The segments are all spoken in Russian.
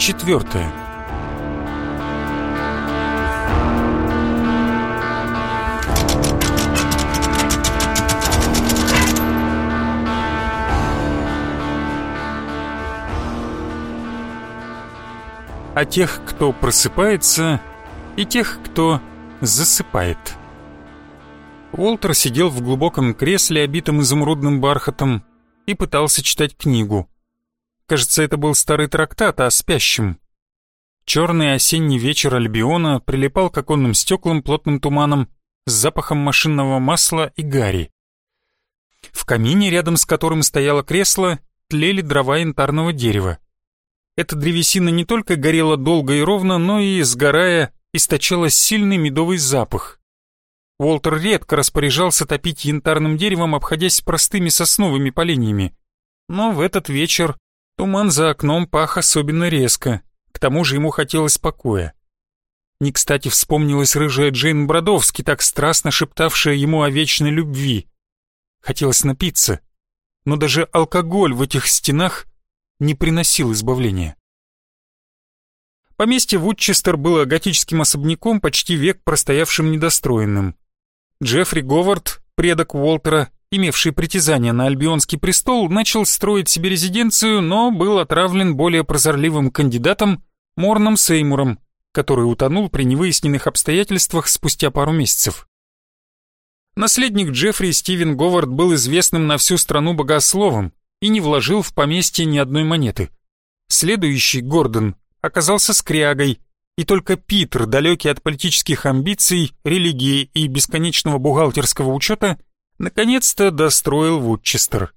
Глава четвертая О тех, кто просыпается, и тех, кто засыпает. Уолтер сидел в глубоком кресле, обитом изумрудным бархатом, и пытался читать книгу. Кажется, это был старый трактат о спящем. Черный осенний вечер Альбиона прилипал к оконным стеклам плотным туманом с запахом машинного масла и гари. В камине, рядом с которым стояло кресло, тлели дрова янтарного дерева. Эта древесина не только горела долго и ровно, но и, сгорая, источала сильный медовый запах. Уолтер редко распоряжался топить янтарным деревом, обходясь простыми сосновыми поленьями. Но в этот вечер Туман за окном пах особенно резко, к тому же ему хотелось покоя. Не кстати вспомнилась рыжая Джейн Бродовски, так страстно шептавшая ему о вечной любви. Хотелось напиться, но даже алкоголь в этих стенах не приносил избавления. Поместье Вудчестер было готическим особняком, почти век простоявшим недостроенным. Джеффри Говард, предок Уолтера, имевший притязание на Альбионский престол, начал строить себе резиденцию, но был отравлен более прозорливым кандидатом Морном Сеймуром, который утонул при невыясненных обстоятельствах спустя пару месяцев. Наследник Джеффри Стивен Говард был известным на всю страну богословом и не вложил в поместье ни одной монеты. Следующий, Гордон, оказался скрягой, и только Питер, далекий от политических амбиций, религии и бесконечного бухгалтерского учета, наконец-то достроил Вудчестер.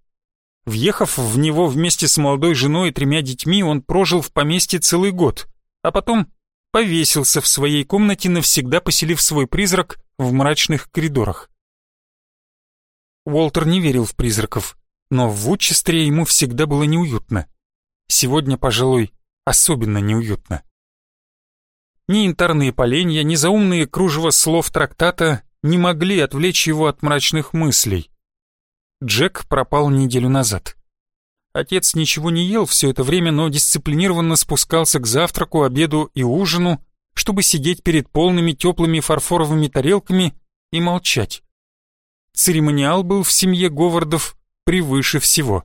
Въехав в него вместе с молодой женой и тремя детьми, он прожил в поместье целый год, а потом повесился в своей комнате, навсегда поселив свой призрак в мрачных коридорах. Уолтер не верил в призраков, но в Вудчестере ему всегда было неуютно. Сегодня, пожалуй, особенно неуютно. Ни янтарные поленья, ни заумные кружева слов трактата не могли отвлечь его от мрачных мыслей. Джек пропал неделю назад. Отец ничего не ел все это время, но дисциплинированно спускался к завтраку, обеду и ужину, чтобы сидеть перед полными теплыми фарфоровыми тарелками и молчать. Церемониал был в семье Говардов превыше всего.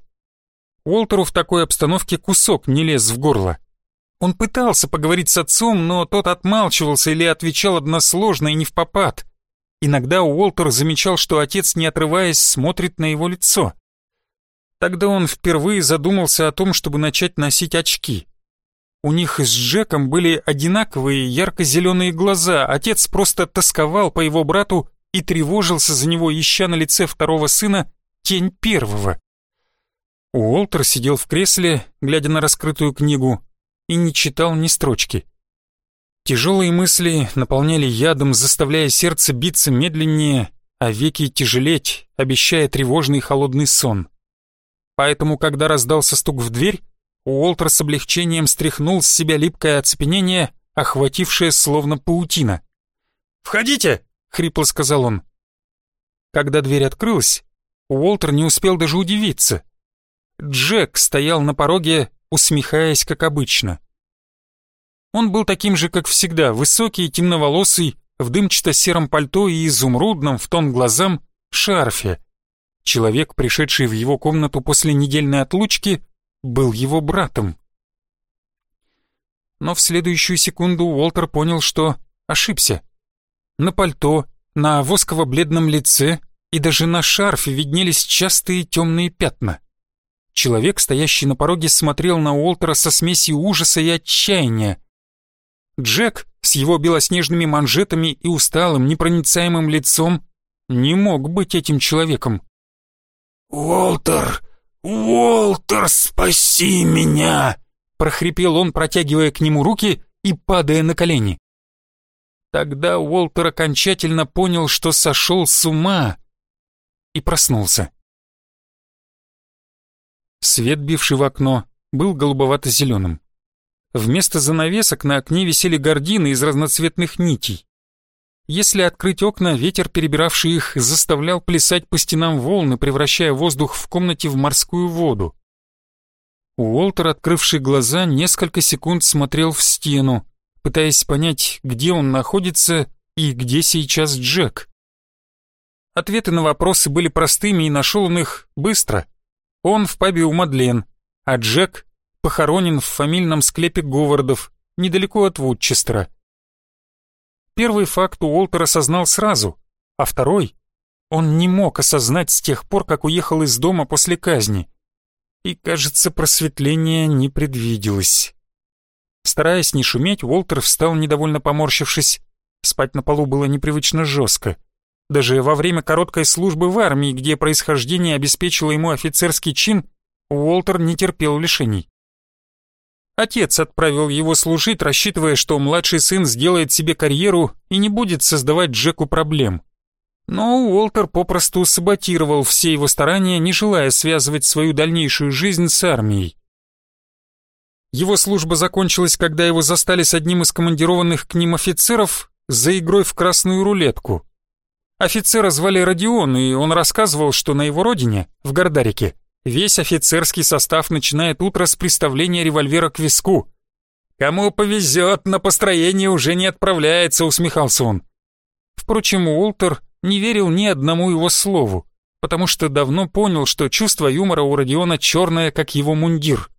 Уолтеру в такой обстановке кусок не лез в горло. Он пытался поговорить с отцом, но тот отмалчивался или отвечал односложно и не в попад. Иногда Уолтер замечал, что отец, не отрываясь, смотрит на его лицо. Тогда он впервые задумался о том, чтобы начать носить очки. У них с Джеком были одинаковые ярко-зеленые глаза, отец просто тосковал по его брату и тревожился за него, ища на лице второго сына тень первого. Уолтер сидел в кресле, глядя на раскрытую книгу, и не читал ни строчки. Тяжелые мысли наполняли ядом, заставляя сердце биться медленнее, а веки тяжелеть, обещая тревожный холодный сон. Поэтому, когда раздался стук в дверь, Уолтер с облегчением стряхнул с себя липкое оцепенение, охватившее словно паутина. «Входите!» — хрипло сказал он. Когда дверь открылась, Уолтер не успел даже удивиться. Джек стоял на пороге, усмехаясь, как обычно. Он был таким же, как всегда, высокий, темноволосый, в дымчато-сером пальто и изумрудном, в тон глазам, шарфе. Человек, пришедший в его комнату после недельной отлучки, был его братом. Но в следующую секунду Уолтер понял, что ошибся. На пальто, на восково-бледном лице и даже на шарфе виднелись частые темные пятна. Человек, стоящий на пороге, смотрел на Уолтера со смесью ужаса и отчаяния. Джек с его белоснежными манжетами и усталым, непроницаемым лицом не мог быть этим человеком. «Уолтер! Уолтер, спаси меня!» прохрипел он, протягивая к нему руки и падая на колени. Тогда Уолтер окончательно понял, что сошел с ума и проснулся. Свет, бивший в окно, был голубовато-зеленым. Вместо занавесок на окне висели гардины из разноцветных нитей. Если открыть окна, ветер, перебиравший их, заставлял плясать по стенам волны, превращая воздух в комнате в морскую воду. Уолтер, открывший глаза, несколько секунд смотрел в стену, пытаясь понять, где он находится и где сейчас Джек. Ответы на вопросы были простыми, и нашел он их быстро. Он в пабе у Мадлен, а Джек похоронен в фамильном склепе Говардов, недалеко от Вудчестера. Первый факт Уолтер осознал сразу, а второй он не мог осознать с тех пор, как уехал из дома после казни. И, кажется, просветления не предвиделось. Стараясь не шуметь, Уолтер встал, недовольно поморщившись. Спать на полу было непривычно жестко. Даже во время короткой службы в армии, где происхождение обеспечило ему офицерский чин, Уолтер не терпел лишений. Отец отправил его служить, рассчитывая, что младший сын сделает себе карьеру и не будет создавать Джеку проблем. Но Уолтер попросту саботировал все его старания, не желая связывать свою дальнейшую жизнь с армией. Его служба закончилась, когда его застали с одним из командированных к ним офицеров за игрой в красную рулетку. Офицера звали Родион, и он рассказывал, что на его родине, в Гордарике, весь офицерский состав начинает утро с приставления револьвера к виску. «Кому повезет, на построение уже не отправляется», — усмехался он. Впрочем, Уолтер не верил ни одному его слову, потому что давно понял, что чувство юмора у Родиона черное, как его мундир.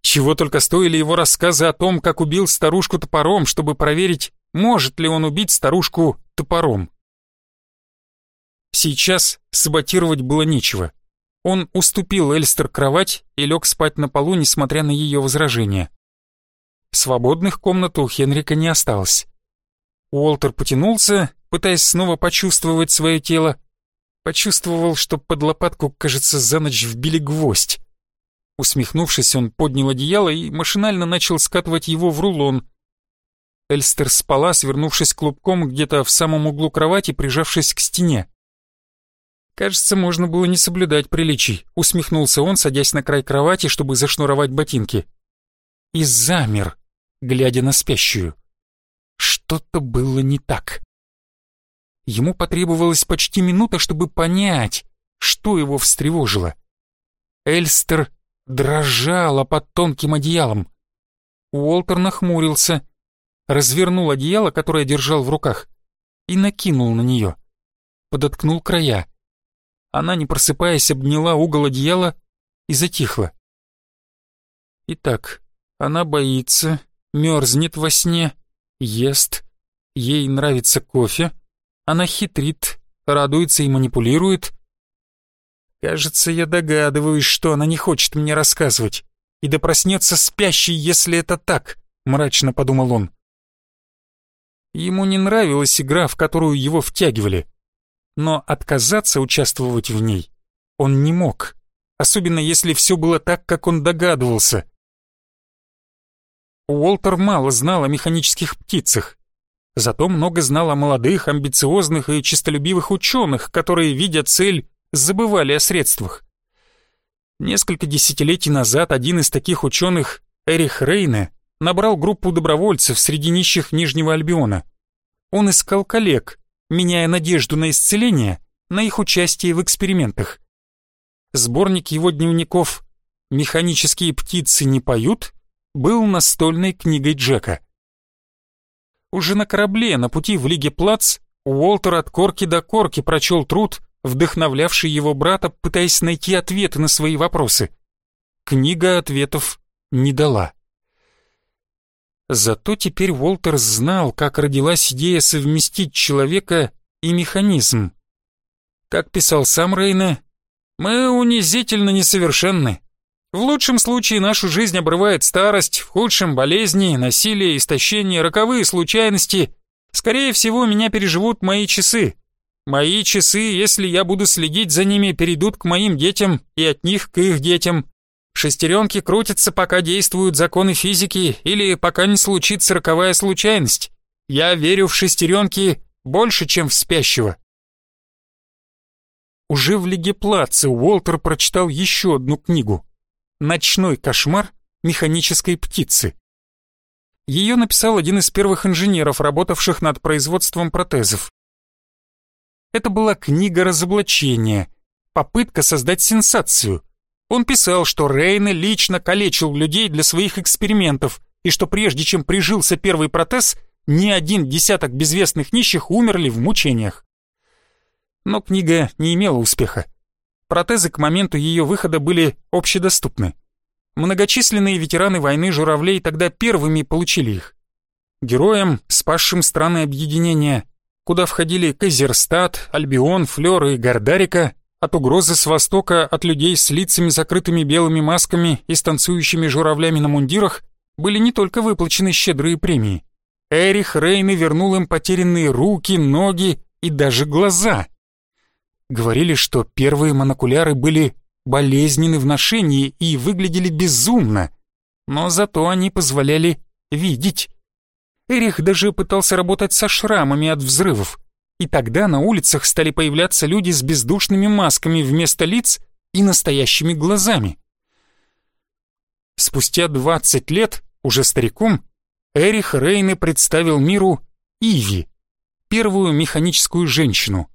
Чего только стоили его рассказы о том, как убил старушку топором, чтобы проверить, может ли он убить старушку топором. Сейчас саботировать было нечего. Он уступил Эльстер кровать и лег спать на полу, несмотря на ее возражения. Свободных комнат у Хенрика не осталось. Уолтер потянулся пытаясь снова почувствовать свое тело. Почувствовал, что под лопатку, кажется, за ночь вбили гвоздь. Усмехнувшись, он поднял одеяло и машинально начал скатывать его в рулон. Эльстер спала, свернувшись клубком где-то в самом углу кровати, прижавшись к стене. Кажется, можно было не соблюдать приличий, усмехнулся он, садясь на край кровати, чтобы зашнуровать ботинки. И замер, глядя на спящую. Что-то было не так. Ему потребовалось почти минута, чтобы понять, что его встревожило. Эльстер дрожала под тонким одеялом. Уолтер нахмурился, развернул одеяло, которое держал в руках, и накинул на нее. Подоткнул края. Она, не просыпаясь, обняла угол одеяла и затихла. Итак, она боится, мерзнет во сне, ест, ей нравится кофе, она хитрит, радуется и манипулирует. Кажется, я догадываюсь, что она не хочет мне рассказывать. И да проснется спящий, если это так, мрачно подумал он. Ему не нравилась игра, в которую его втягивали. Но отказаться участвовать в ней он не мог, особенно если все было так, как он догадывался. Уолтер мало знал о механических птицах, Зато много знал о молодых, амбициозных и честолюбивых ученых, которые, видя цель, забывали о средствах. Несколько десятилетий назад один из таких ученых, Эрих Рейне, набрал группу добровольцев среди нищих Нижнего Альбиона. Он искал коллег, меняя надежду на исцеление на их участие в экспериментах. Сборник его дневников «Механические птицы не поют» был настольной книгой Джека. Уже на корабле, на пути в Лиге Плац, Уолтер от корки до корки прочел труд, вдохновлявший его брата, пытаясь найти ответы на свои вопросы. Книга ответов не дала. Зато теперь Уолтер знал, как родилась идея совместить человека и механизм. Как писал сам Рейне, «Мы унизительно несовершенны. В лучшем случае нашу жизнь обрывает старость, в худшем — болезни, насилие, истощение, роковые случайности. Скорее всего, меня переживут мои часы. Мои часы, если я буду следить за ними, перейдут к моим детям и от них к их детям. Шестеренки крутятся, пока действуют законы физики или пока не случится роковая случайность. Я верю в шестеренки больше, чем в спящего. Уже в Лиге Плаце Уолтер прочитал еще одну книгу «Ночной кошмар механической птицы». Ее написал один из первых инженеров, работавших над производством протезов. Это была книга разоблачения, попытка создать сенсацию, Он писал, что Рейне лично калечил людей для своих экспериментов, и что прежде чем прижился первый протез, ни один десяток безвестных нищих умерли в мучениях. Но книга не имела успеха. Протезы к моменту ее выхода были общедоступны. Многочисленные ветераны войны журавлей тогда первыми получили их. Героям, спасшим страны объединения, куда входили Казерстат, Альбион, Флёр и Гордарика, от угрозы с востока от людей с лицами закрытыми белыми масками и танцующими журавлями на мундирах были не только выплачены щедрые премии. Эрих Рейны вернул им потерянные руки, ноги и даже глаза. Говорили, что первые монокуляры были болезненны в ношении и выглядели безумно, но зато они позволяли видеть. Эрих даже пытался работать со шрамами от взрывов, и тогда на улицах стали появляться люди с бездушными масками вместо лиц и настоящими глазами. Спустя 20 лет, уже стариком, Эрих Рейне представил миру Иви, первую механическую женщину.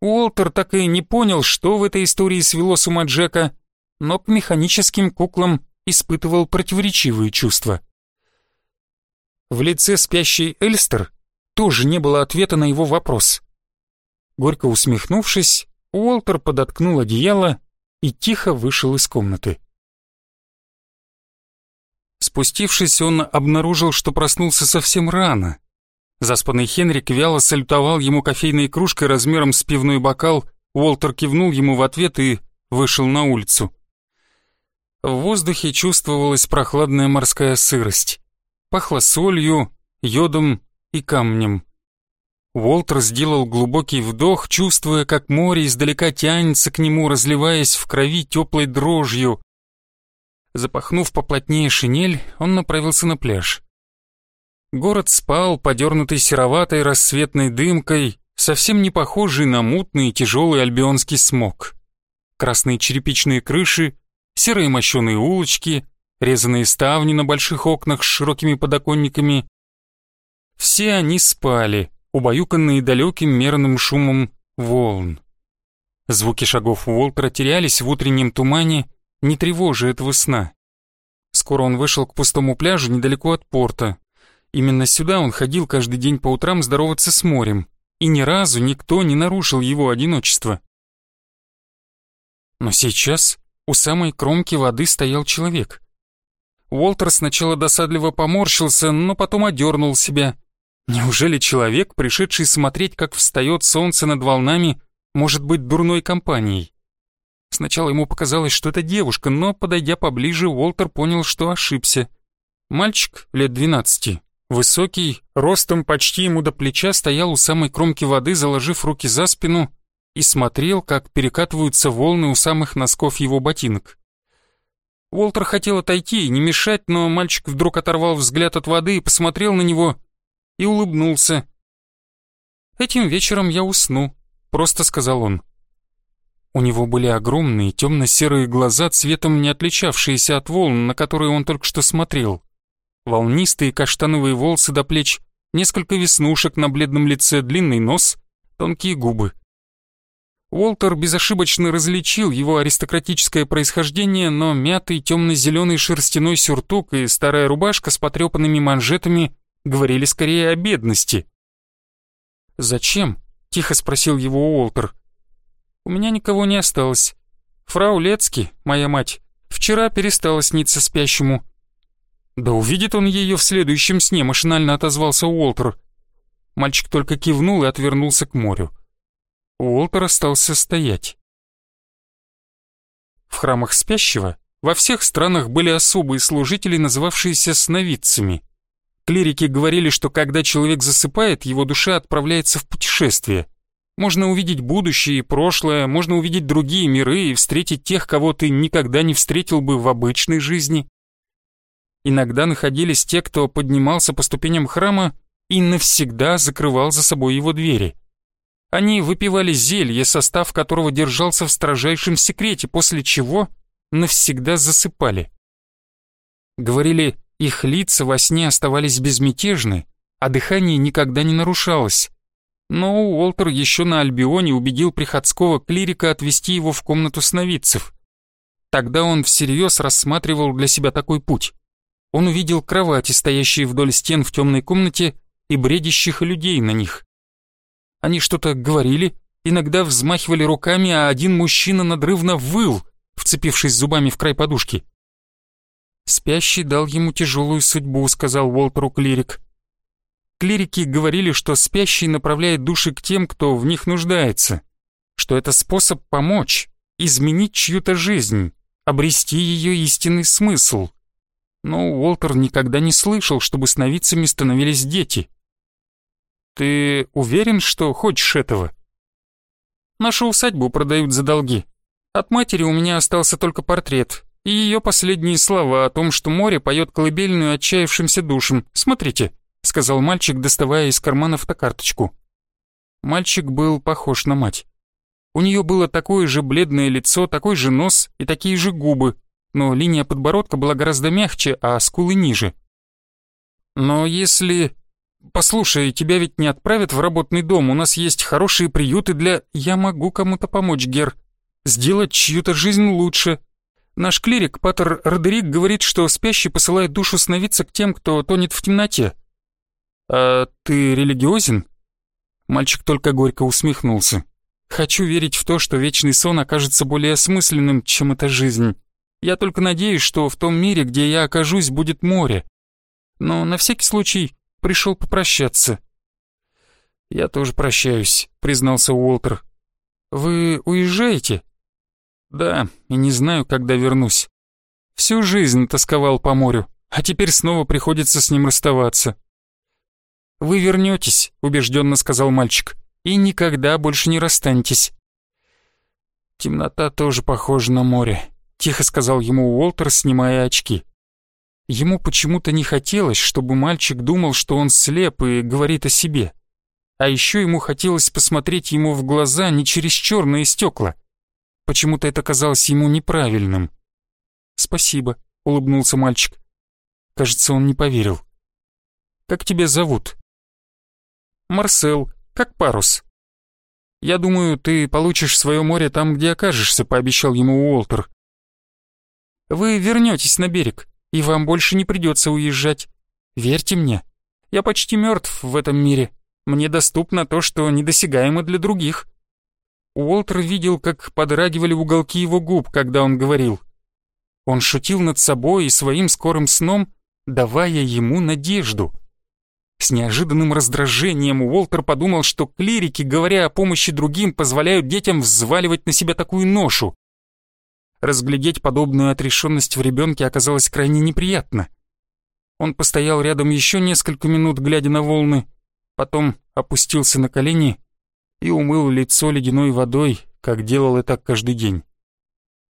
Уолтер так и не понял, что в этой истории свело с ума Джека, но к механическим куклам испытывал противоречивые чувства. В лице спящей Эльстер тоже не было ответа на его вопрос. Горько усмехнувшись, Уолтер подоткнул одеяло и тихо вышел из комнаты. Спустившись, он обнаружил, что проснулся совсем рано. Заспанный Хенрик вяло салютовал ему кофейной кружкой размером с пивной бокал, Уолтер кивнул ему в ответ и вышел на улицу. В воздухе чувствовалась прохладная морская сырость. Пахло солью, йодом и камнем. Уолтер сделал глубокий вдох, чувствуя, как море издалека тянется к нему, разливаясь в крови теплой дрожью. Запахнув поплотнее шинель, он направился на пляж. Город спал, подернутый сероватой рассветной дымкой, совсем не похожий на мутный и тяжелый альбионский смог. Красные черепичные крыши, серые мощеные улочки, резаные ставни на больших окнах с широкими подоконниками. Все они спали, убаюканные далеким мерным шумом волн. Звуки шагов Уолтера терялись в утреннем тумане, не тревожа этого сна. Скоро он вышел к пустому пляжу недалеко от порта. Именно сюда он ходил каждый день по утрам здороваться с морем, и ни разу никто не нарушил его одиночество. Но сейчас у самой кромки воды стоял человек. Уолтер сначала досадливо поморщился, но потом одернул себя. Неужели человек, пришедший смотреть, как встает солнце над волнами, может быть дурной компанией? Сначала ему показалось, что это девушка, но, подойдя поближе, Уолтер понял, что ошибся. Мальчик лет двенадцати, высокий, ростом почти ему до плеча, стоял у самой кромки воды, заложив руки за спину и смотрел, как перекатываются волны у самых носков его ботинок. Уолтер хотел отойти и не мешать, но мальчик вдруг оторвал взгляд от воды и посмотрел на него и улыбнулся. «Этим вечером я усну», — просто сказал он. У него были огромные темно-серые глаза, цветом не отличавшиеся от волн, на которые он только что смотрел. Волнистые каштановые волосы до плеч, несколько веснушек на бледном лице, длинный нос, тонкие губы. Уолтер безошибочно различил его аристократическое происхождение, но мятый темно-зеленый шерстяной сюртук и старая рубашка с потрепанными манжетами говорили скорее о бедности. «Зачем?» — тихо спросил его Уолтер. У меня никого не осталось. Фрау Лецки, моя мать, вчера перестала сниться спящему. Да увидит он ее в следующем сне, машинально отозвался Уолтер. Мальчик только кивнул и отвернулся к морю. Уолтер остался стоять. В храмах спящего во всех странах были особые служители, называвшиеся сновидцами. Клирики говорили, что когда человек засыпает, его душа отправляется в путешествие. Можно увидеть будущее и прошлое, можно увидеть другие миры и встретить тех, кого ты никогда не встретил бы в обычной жизни. Иногда находились те, кто поднимался по ступеням храма и навсегда закрывал за собой его двери. Они выпивали зелье, состав которого держался в строжайшем секрете, после чего навсегда засыпали. Говорили, их лица во сне оставались безмятежны, а дыхание никогда не нарушалось. Но Уолтер еще на Альбионе убедил приходского клирика отвести его в комнату сновидцев. Тогда он всерьез рассматривал для себя такой путь. Он увидел кровати, стоящие вдоль стен в темной комнате, и бредящих людей на них. Они что-то говорили, иногда взмахивали руками, а один мужчина надрывно выл, вцепившись зубами в край подушки. «Спящий дал ему тяжелую судьбу», — сказал Уолтеру клирик. Клирики говорили, что спящий направляет души к тем, кто в них нуждается, что это способ помочь, изменить чью-то жизнь, обрести ее истинный смысл. Но Уолтер никогда не слышал, чтобы сновидцами становились дети. «Ты уверен, что хочешь этого?» «Нашу усадьбу продают за долги. От матери у меня остался только портрет и ее последние слова о том, что море поет колыбельную отчаявшимся душам. Смотрите», — сказал мальчик, доставая из кармана фотокарточку. Мальчик был похож на мать. У нее было такое же бледное лицо, такой же нос и такие же губы, но линия подбородка была гораздо мягче, а скулы ниже. «Но если...» «Послушай, тебя ведь не отправят в работный дом, у нас есть хорошие приюты для...» «Я могу кому-то помочь, Гер. Сделать чью-то жизнь лучше. Наш клирик, Патер Родерик, говорит, что спящий посылает душу сновидца к тем, кто тонет в темноте». «А ты религиозен?» Мальчик только горько усмехнулся. «Хочу верить в то, что вечный сон окажется более осмысленным, чем эта жизнь. Я только надеюсь, что в том мире, где я окажусь, будет море. Но на всякий случай пришел попрощаться». «Я тоже прощаюсь», — признался Уолтер. «Вы уезжаете?» «Да, и не знаю, когда вернусь. Всю жизнь тосковал по морю, а теперь снова приходится с ним расставаться». «Вы вернетесь», — убежденно сказал мальчик, «и никогда больше не расстанетесь». «Темнота тоже похожа на море», тихо сказал ему Уолтер, снимая очки. Ему почему-то не хотелось, чтобы мальчик думал, что он слеп и говорит о себе. А еще ему хотелось посмотреть ему в глаза не через черные стекла. Почему-то это казалось ему неправильным. «Спасибо», — улыбнулся мальчик. Кажется, он не поверил. «Как тебя зовут?» «Марсел, как парус». «Я думаю, ты получишь свое море там, где окажешься», — пообещал ему Уолтер. Вы вернетесь на берег, и вам больше не придется уезжать. Верьте мне, я почти мертв в этом мире. Мне доступно то, что недосягаемо для других». Уолтер видел, как подрагивали уголки его губ, когда он говорил. Он шутил над собой и своим скорым сном, давая ему надежду. С неожиданным раздражением Уолтер подумал, что клирики, говоря о помощи другим, позволяют детям взваливать на себя такую ношу. Разглядеть подобную отрешенность в ребенке оказалось крайне неприятно. Он постоял рядом еще несколько минут, глядя на волны, потом опустился на колени и умыл лицо ледяной водой, как делал это каждый день.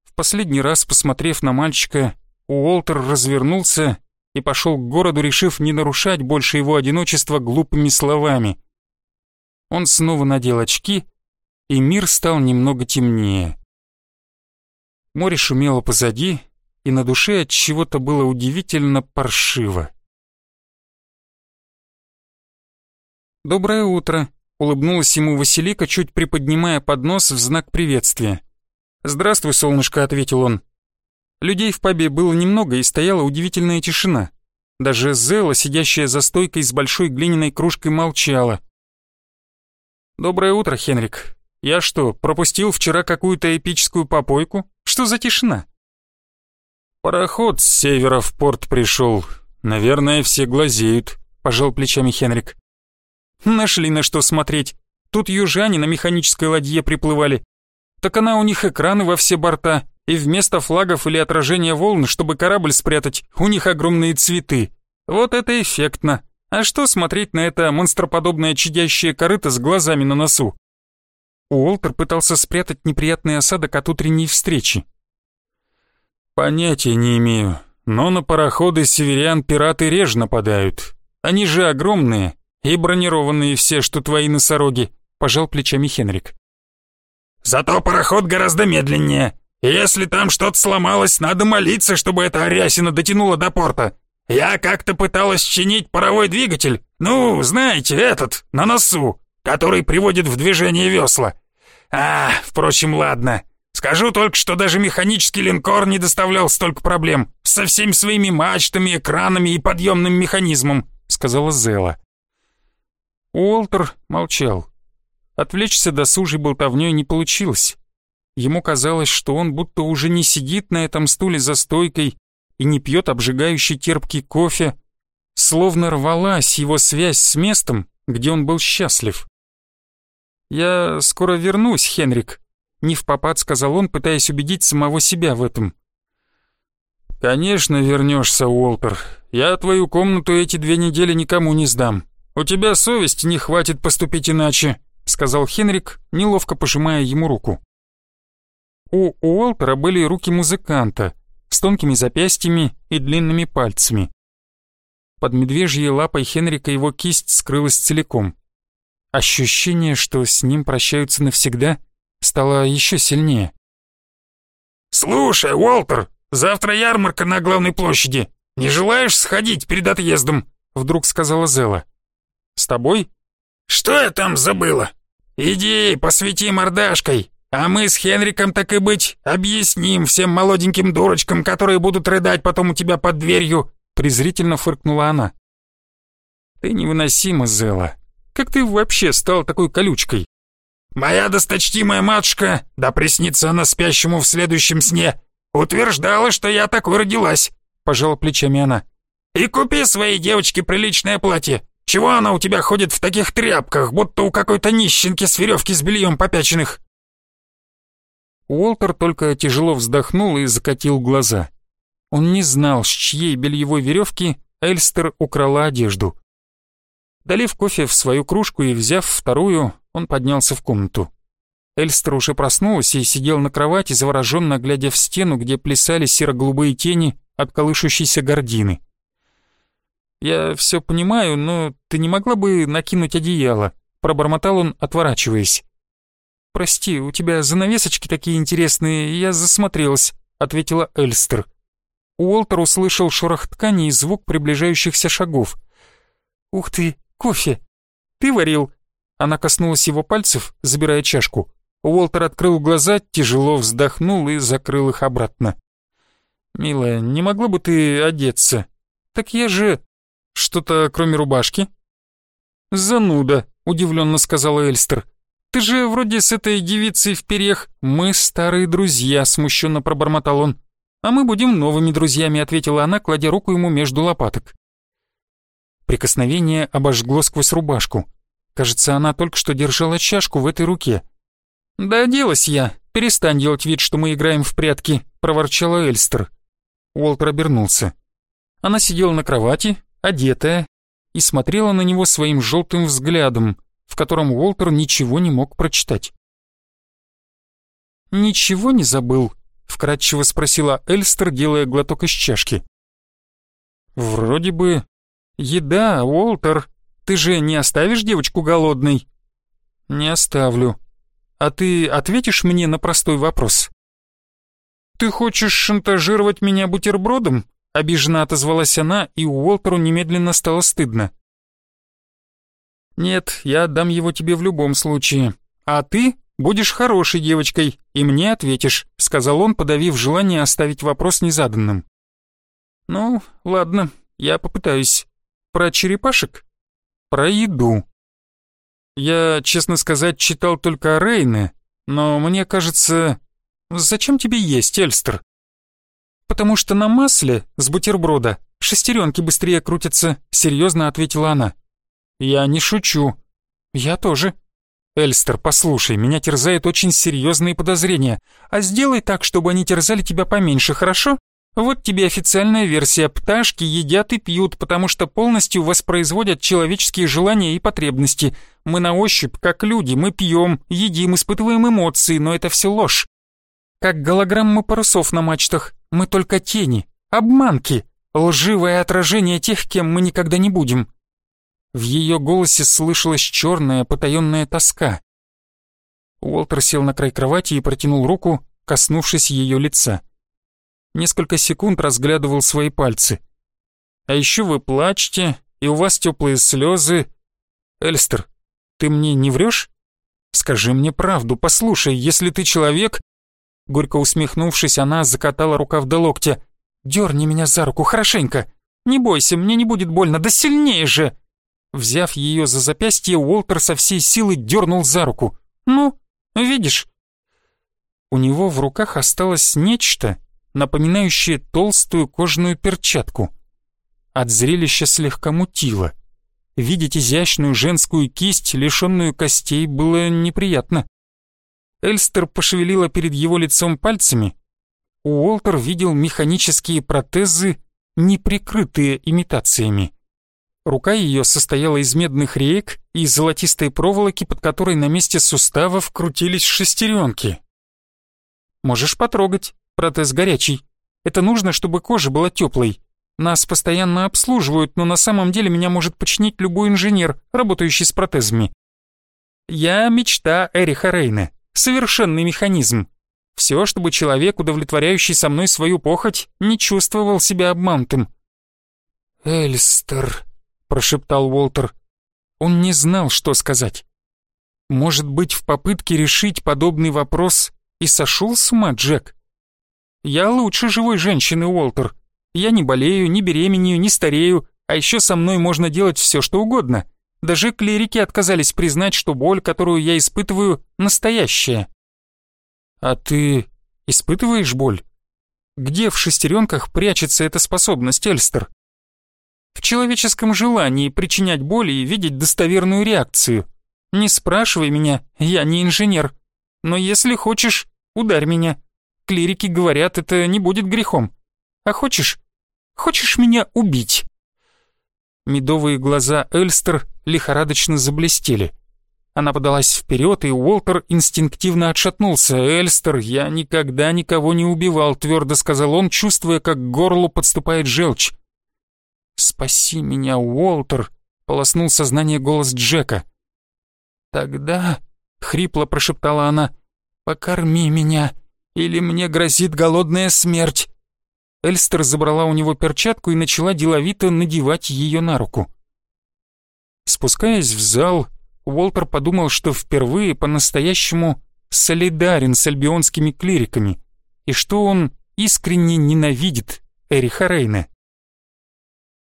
В последний раз, посмотрев на мальчика, Уолтер развернулся и пошел к городу, решив не нарушать больше его одиночества глупыми словами. Он снова надел очки, и мир стал немного темнее. Море шумело позади, и на душе от чего-то было удивительно паршиво. «Доброе утро», — улыбнулась ему Василика, чуть приподнимая поднос в знак приветствия. «Здравствуй, солнышко», — ответил он. Людей в пабе было немного, и стояла удивительная тишина. Даже Зела, сидящая за стойкой с большой глиняной кружкой, молчала. «Доброе утро, Хенрик. Я что, пропустил вчера какую-то эпическую попойку? Что за тишина?» «Пароход с севера в порт пришел. Наверное, все глазеют», — пожал плечами Хенрик. «Нашли на что смотреть. Тут южане на механической ладье приплывали. Так она у них экраны во все борта, и вместо флагов или отражения волн, чтобы корабль спрятать, у них огромные цветы. Вот это эффектно. А что смотреть на это монстроподобное чадящее корыто с глазами на носу? Уолтер пытался спрятать неприятный осадок от утренней встречи. «Понятия не имею, но на пароходы северян пираты реже нападают. Они же огромные и бронированные все, что твои носороги», — пожал плечами Хенрик. «Зато пароход гораздо медленнее. Если там что-то сломалось, надо молиться, чтобы эта арясина дотянула до порта. Я как-то пыталась чинить паровой двигатель, ну, знаете, этот, на носу, который приводит в движение весла. А, впрочем, ладно. Скажу только, что даже механический линкор не доставлял столько проблем. Со всеми своими мачтами, экранами и подъемным механизмом», — сказала Зела. Уолтер молчал. Отвлечься досужей болтовнёй не получилось. Ему казалось, что он будто уже не сидит на этом стуле за стойкой и не пьет обжигающий терпкий кофе, словно рвалась его связь с местом, где он был счастлив. «Я скоро вернусь, Хенрик», — не в попад сказал он, пытаясь убедить самого себя в этом. «Конечно вернешься, Уолтер. Я твою комнату эти две недели никому не сдам. У тебя совесть не хватит поступить иначе», — сказал Хенрик, неловко пожимая ему руку. У Уолтера были руки музыканта с тонкими запястьями и длинными пальцами. Под медвежьей лапой Хенрика его кисть скрылась целиком. Ощущение, что с ним прощаются навсегда, стало еще сильнее. «Слушай, Уолтер, завтра ярмарка на главной площади. Не желаешь сходить перед отъездом?» Вдруг сказала Зела. «С тобой?» «Что я там забыла? Иди, посвети мордашкой, а мы с Хенриком, так и быть, объясним всем молоденьким дурочкам, которые будут рыдать потом у тебя под дверью», презрительно фыркнула она. «Ты невыносима, Зела. Как ты вообще стал такой колючкой?» «Моя досточтимая матушка, да приснится она спящему в следующем сне, утверждала, что я такой родилась», пожала плечами она. «И купи своей девочке приличное платье. Чего она у тебя ходит в таких тряпках, будто у какой-то нищенки с веревки с бельем попяченных?» Уолтер только тяжело вздохнул и закатил глаза. Он не знал, с чьей бельевой веревки Эльстер украла одежду. Долив кофе в свою кружку и взяв вторую, он поднялся в комнату. Эльстер уже проснулась и сидел на кровати, завороженно глядя в стену, где плясали серо-голубые тени от колышущейся гордины. «Я все понимаю, но ты не могла бы накинуть одеяло?» Пробормотал он, отворачиваясь. «Прости, у тебя занавесочки такие интересные, я засмотрелась», — ответила Эльстер. Уолтер услышал шорох ткани и звук приближающихся шагов. «Ух ты, кофе! Ты варил?» Она коснулась его пальцев, забирая чашку. Уолтер открыл глаза, тяжело вздохнул и закрыл их обратно. «Милая, не могла бы ты одеться?» «Так я же...» «Что-то кроме рубашки?» «Зануда», — удивленно сказала Эльстер. «Ты же вроде с этой девицей в перьях. Мы старые друзья», — смущенно пробормотал он. «А мы будем новыми друзьями», — ответила она, кладя руку ему между лопаток. Прикосновение обожгло сквозь рубашку. Кажется, она только что держала чашку в этой руке. «Да оделась я. Перестань делать вид, что мы играем в прятки», — проворчала Эльстер. Уолтер обернулся. Она сидела на кровати, одетая, и смотрела на него своим желтым взглядом, в котором Уолтер ничего не мог прочитать. «Ничего не забыл?» — вкратчиво спросила Эльстер, делая глоток из чашки. «Вроде бы...» «Еда, Уолтер. Ты же не оставишь девочку голодной?» «Не оставлю. А ты ответишь мне на простой вопрос?» «Ты хочешь шантажировать меня бутербродом?» Обиженно отозвалась она, и Уолтеру немедленно стало стыдно. «Нет, я отдам его тебе в любом случае. А ты будешь хорошей девочкой, и мне ответишь», — сказал он, подавив желание оставить вопрос незаданным. «Ну, ладно, я попытаюсь. Про черепашек?» «Про еду». «Я, честно сказать, читал только о Рейне, но мне кажется... Зачем тебе есть, Эльстер?» «Потому что на масле с бутерброда шестеренки быстрее крутятся», — серьезно ответила она. «Я не шучу». «Я тоже». «Эльстер, послушай, меня терзают очень серьезные подозрения. А сделай так, чтобы они терзали тебя поменьше, хорошо? Вот тебе официальная версия. Пташки едят и пьют, потому что полностью воспроизводят человеческие желания и потребности. Мы на ощупь, как люди, мы пьем, едим, испытываем эмоции, но это все ложь. Как голограммы парусов на мачтах. Мы только тени, обманки, лживое отражение тех, кем мы никогда не будем. В ее голосе слышалась черная потаенная тоска. Уолтер сел на край кровати и протянул руку, коснувшись ее лица. Несколько секунд разглядывал свои пальцы. «А еще вы плачете, и у вас теплые слезы. Эльстер, ты мне не врешь? Скажи мне правду, послушай, если ты человек...» Горько усмехнувшись, она закатала рукав до локтя. «Дерни меня за руку хорошенько! Не бойся, мне не будет больно, да сильнее же!» Взяв ее за запястье, Уолтер со всей силы дернул за руку. «Ну, видишь?» У него в руках осталось нечто, напоминающее толстую кожаную перчатку. От зрелища слегка мутило. Видеть изящную женскую кисть, лишенную костей, было неприятно. Эльстер пошевелила перед его лицом пальцами. Уолтер видел механические протезы, не прикрытые имитациями. Рука ее состояла из медных реек и золотистой проволоки, под которой на месте суставов крутились шестеренки. «Можешь потрогать, протез горячий. Это нужно, чтобы кожа была теплой. Нас постоянно обслуживают, но на самом деле меня может починить любой инженер, работающий с протезами. Я мечта Эриха Рейна, совершенный механизм. Все, чтобы человек, удовлетворяющий со мной свою похоть, не чувствовал себя обманутым. «Эльстер», — прошептал Уолтер. Он не знал, что сказать. Может быть, в попытке решить подобный вопрос и сошел с ума Джек? Я лучше живой женщины, Уолтер. Я не болею, не беременею, не старею, а еще со мной можно делать все, что угодно. Даже клирики отказались признать, что боль, которую я испытываю, настоящая. А ты испытываешь боль? Где в шестеренках прячется эта способность, Эльстер? В человеческом желании причинять боль и видеть достоверную реакцию. Не спрашивай меня, я не инженер. Но если хочешь, ударь меня. Клирики говорят, это не будет грехом. А хочешь, Хочешь меня убить?» Медовые глаза Эльстер лихорадочно заблестели. Она подалась вперед, и Уолтер инстинктивно отшатнулся. «Эльстер, я никогда никого не убивал», — твердо сказал он, чувствуя, как к горлу подступает желчь. «Спаси меня, Уолтер», — полоснул сознание голос Джека. «Тогда», — хрипло прошептала она, — «покорми меня, или мне грозит голодная смерть». Эльстер забрала у него перчатку и начала деловито надевать ее на руку. Спускаясь в зал, Уолтер подумал, что впервые по-настоящему солидарен с альбионскими клириками и что он искренне ненавидит Эриха Рейна.